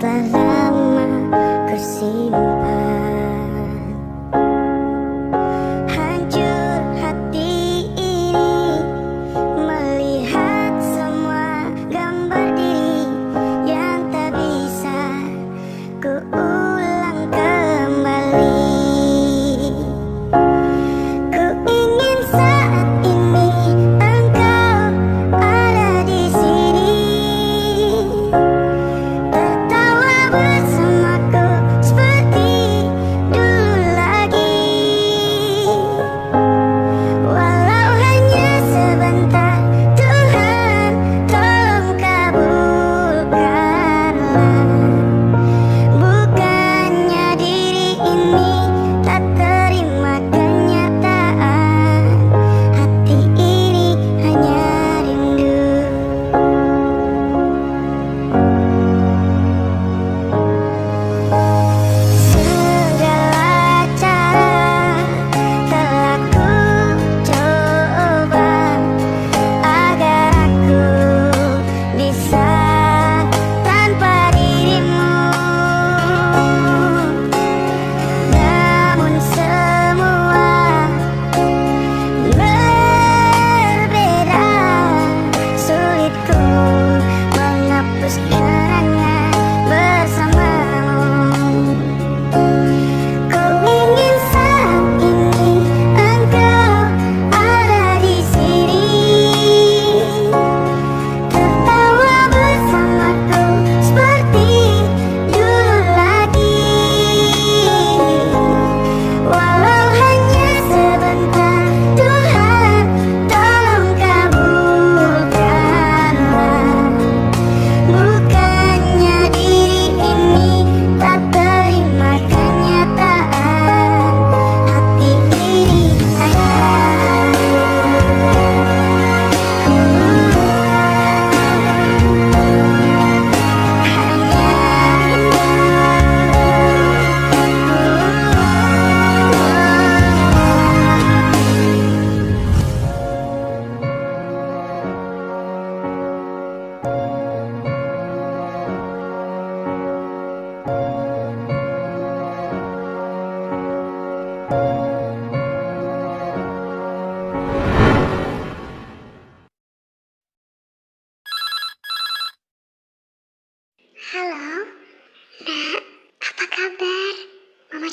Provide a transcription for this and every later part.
tak lama tersimpan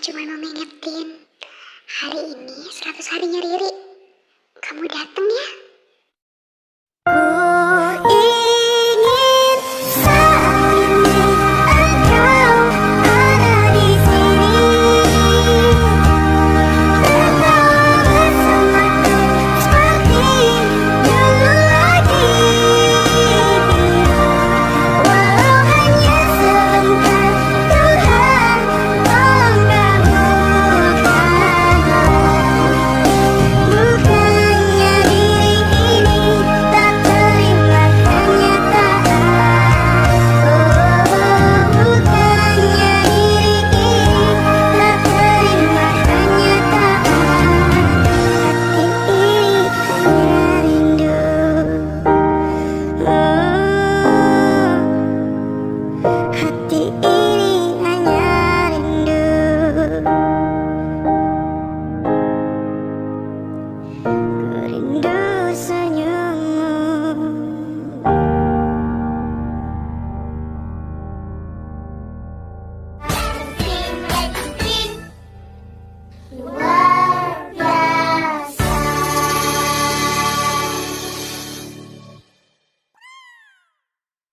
cuma mau ngingetin, hari ini 100 harinya Riri. Kamu datang ya? What?